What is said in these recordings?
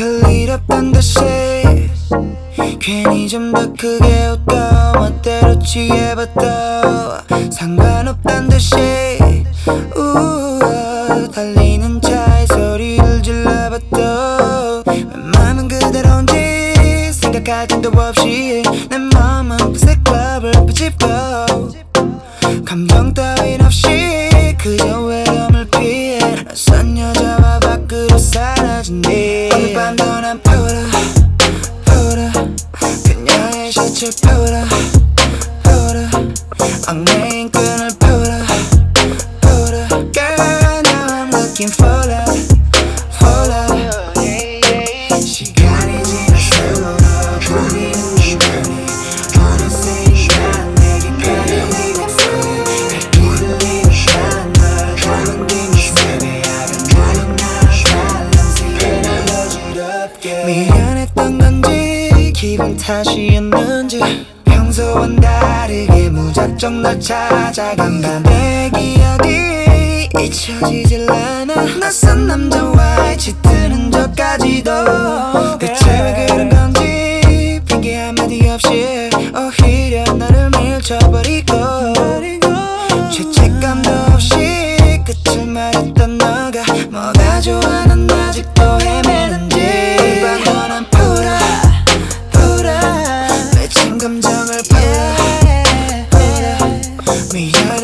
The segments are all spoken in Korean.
별일 없단 듯이 괜히 좀 더 크게 웃고 멋대로 취해봐도 상관없단 듯이 우와 달리는 차에 소리를 질러봐도 웬만하면 그대로인지 생각할 틈도 없이 내 마음은 그새 클럽을 비집고 감정 따윈 없이 그저 그녀의 셔츠 풀어 풀어 얽매인 끈을 풀어 풀어 Girl now I'm looking for love for love 시간이 지날수록 보이는 기분이 어느새 난 내게 가는 네 목소리 발길을 잃어가는 널 닮은 네 모습에 야간 나는 발냄새에 날 어지럽게 미안했던 건지 기분 탓이었는지 평소와는 다르게 무작정 널 찾아간 밤내 기억이 잊혀지질 않아. 낯선 남자와의 짙은 흔적까지도 대체 왜 그런 건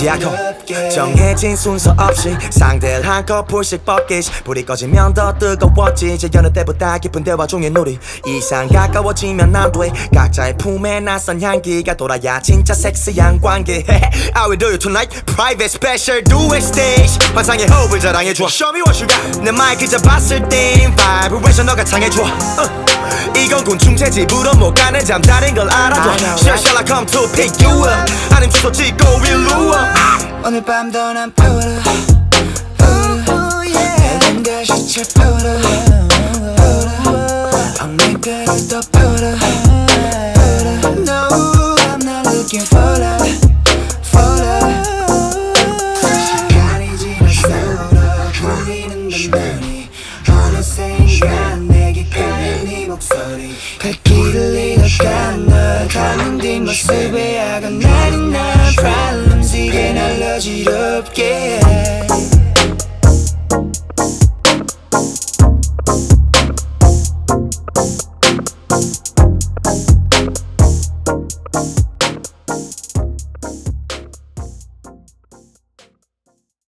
Yeah, 지하고 정해진 순서 없이 상대를 한꺼풀씩 벗기시 불이 꺼지면 더 뜨거워지. 이제 여느 때보다 깊은 대화 중에 놀이 이상 가까워지면 안돼. 각자의 품에 낯선 향기가 돌아야 진짜 섹시한 관계. I will do you tonight? Private special duet stage. 환상의 호흡을 자랑해줘. Show me what you got. 내 마이크 잡았을 땐 vibration 너가 창해줘. Uh. 이건 곤충재 집으로 못 가는 잠자린 걸 알아줘 I know, Shall shall I come to pick you up 아님 주소 찍고 일로 와 오늘 밤도 난 풀어 풀어 해든 가시채 풀어 풀어 엉매끈을 또 풀어 풀어 No I'm not looking for Particularly, I got none. 가는 네 모습에 I got night and problems. 이게 날 어지럽게 해.